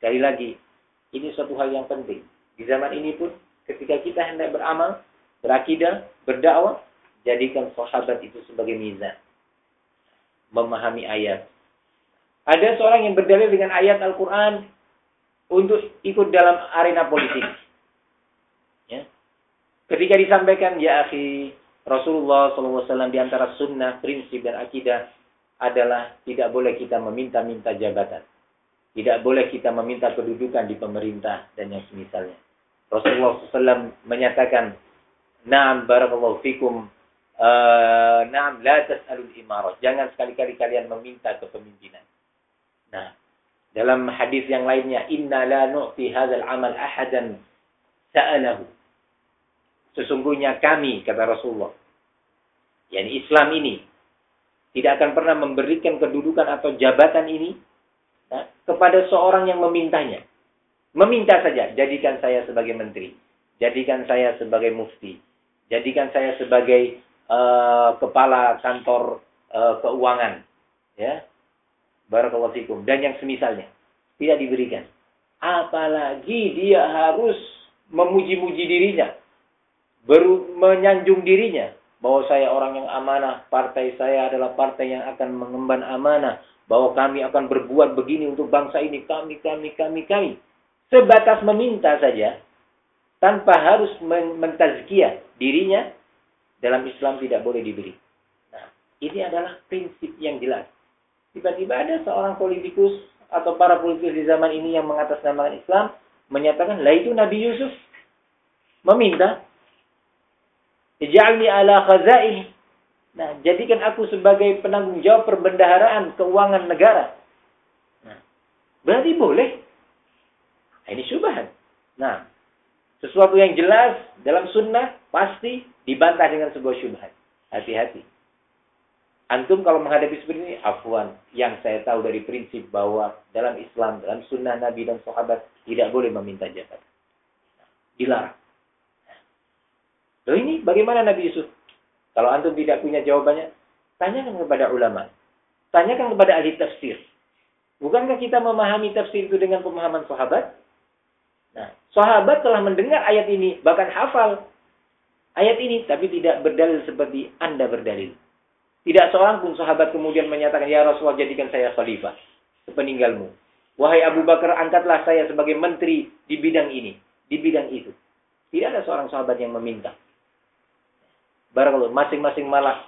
Sekali lagi, ini suatu hal yang penting. Di zaman ini pun, ketika kita hendak beramal, berakidah, berdakwah, jadikan sahabat itu sebagai mizan. Memahami ayat. Ada seorang yang berdalil dengan ayat Al-Quran untuk ikut dalam arena politik. Ya. Ketika disampaikan, ya akhi, Rasulullah SAW di antara sunnah, prinsip, dan akidah adalah tidak boleh kita meminta-minta jabatan. Tidak boleh kita meminta kedudukan di pemerintah dan yang semisalnya. Rasulullah SAW menyatakan, Naam barakallahu fikum, uh, naam la tas'alul imarat. Jangan sekali-kali kalian meminta kepemimpinan. Nah, dalam hadis yang lainnya, Inna la nu'ti hadzal amal ahadan sa'alahu. Sesungguhnya kami, kata Rasulullah, yakni Islam ini, tidak akan pernah memberikan kedudukan atau jabatan ini kepada seorang yang memintanya. Meminta saja, jadikan saya sebagai menteri, jadikan saya sebagai mufti, jadikan saya sebagai uh, kepala kantor uh, keuangan, ya, barakallahu fikum. Dan yang semisalnya tidak diberikan. Apalagi dia harus memuji-muji dirinya, baru menyanjung dirinya bahwa saya orang yang amanah, partai saya adalah partai yang akan mengemban amanah, bahwa kami akan berbuat begini untuk bangsa ini, kami, kami, kami, kami sebatas meminta saja tanpa harus mentazkiyah dirinya dalam Islam tidak boleh diberi. Nah, ini adalah prinsip yang jelas. Tiba-tiba ada seorang politikus atau para politikus di zaman ini yang mengatasnamakan Islam menyatakan, lah itu Nabi Yusuf meminta, Ija'alni ala khazain. Nah, jadikan aku sebagai penanggung jawab perbendaharaan keuangan negara. Nah, berarti boleh. Nah, ini syubhat. Nah, sesuatu yang jelas dalam sunnah pasti dibantah dengan sebuah syubhat. Hati-hati. Antum kalau menghadapi seperti ini, afwan. Yang saya tahu dari prinsip bahwa dalam Islam, dalam sunnah Nabi dan sahabat, tidak boleh meminta jabatan. Dilarang. Loh ini bagaimana Nabi Yusuf? Kalau antum tidak punya jawabannya, tanyakan kepada ulama. Tanyakan kepada ahli tafsir. Bukankah kita memahami tafsir itu dengan pemahaman sahabat? Nah, sahabat telah mendengar ayat ini, bahkan hafal ayat ini, tapi tidak berdalil seperti Anda berdalil. Tidak seorang pun sahabat kemudian menyatakan, Ya Rasulullah jadikan saya khalifah, sepeninggalmu. Wahai Abu Bakar, angkatlah saya sebagai menteri di bidang ini, di bidang itu. Tidak ada seorang sahabat yang meminta. Barakallahu, masing-masing malah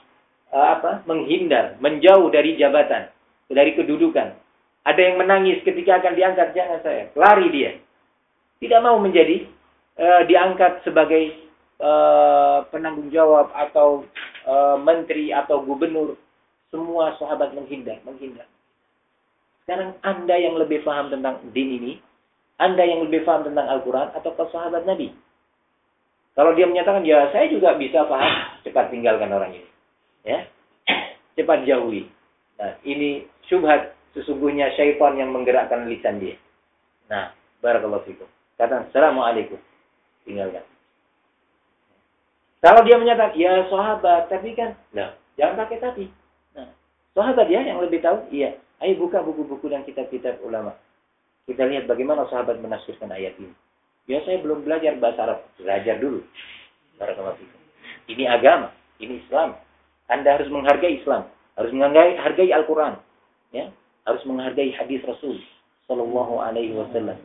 uh, apa? menghindar, menjauh dari jabatan, dari kedudukan. Ada yang menangis ketika akan diangkat, jangan saya. Lari dia tidak mau menjadi uh, diangkat sebagai uh, penanggung jawab atau uh, menteri atau gubernur, semua sahabat menghindar, menghindar. Sekarang Anda yang lebih paham tentang din ini, Anda yang lebih paham tentang Al-Quran atau sahabat Nabi. Kalau dia menyatakan, ya saya juga bisa paham, cepat tinggalkan orang ini. Ya, cepat jauhi. Nah, ini syubhat sesungguhnya syaitan yang menggerakkan lisan dia. Nah, barakallahu fikum. Kata Assalamualaikum. Tinggalkan. Kalau dia menyatakan, ya sahabat, tapi kan, nah, jangan pakai tapi. Nah, sahabat ya yang lebih tahu, iya. Ayo buka buku-buku dan kitab-kitab ulama. Kita lihat bagaimana sahabat menafsirkan ayat ini. Ya saya belum belajar bahasa Arab. Belajar dulu. Ini agama. Ini Islam. Anda harus menghargai Islam. Harus menghargai hargai Al-Quran. Ya, harus menghargai hadis Rasul Sallallahu Alaihi Wasallam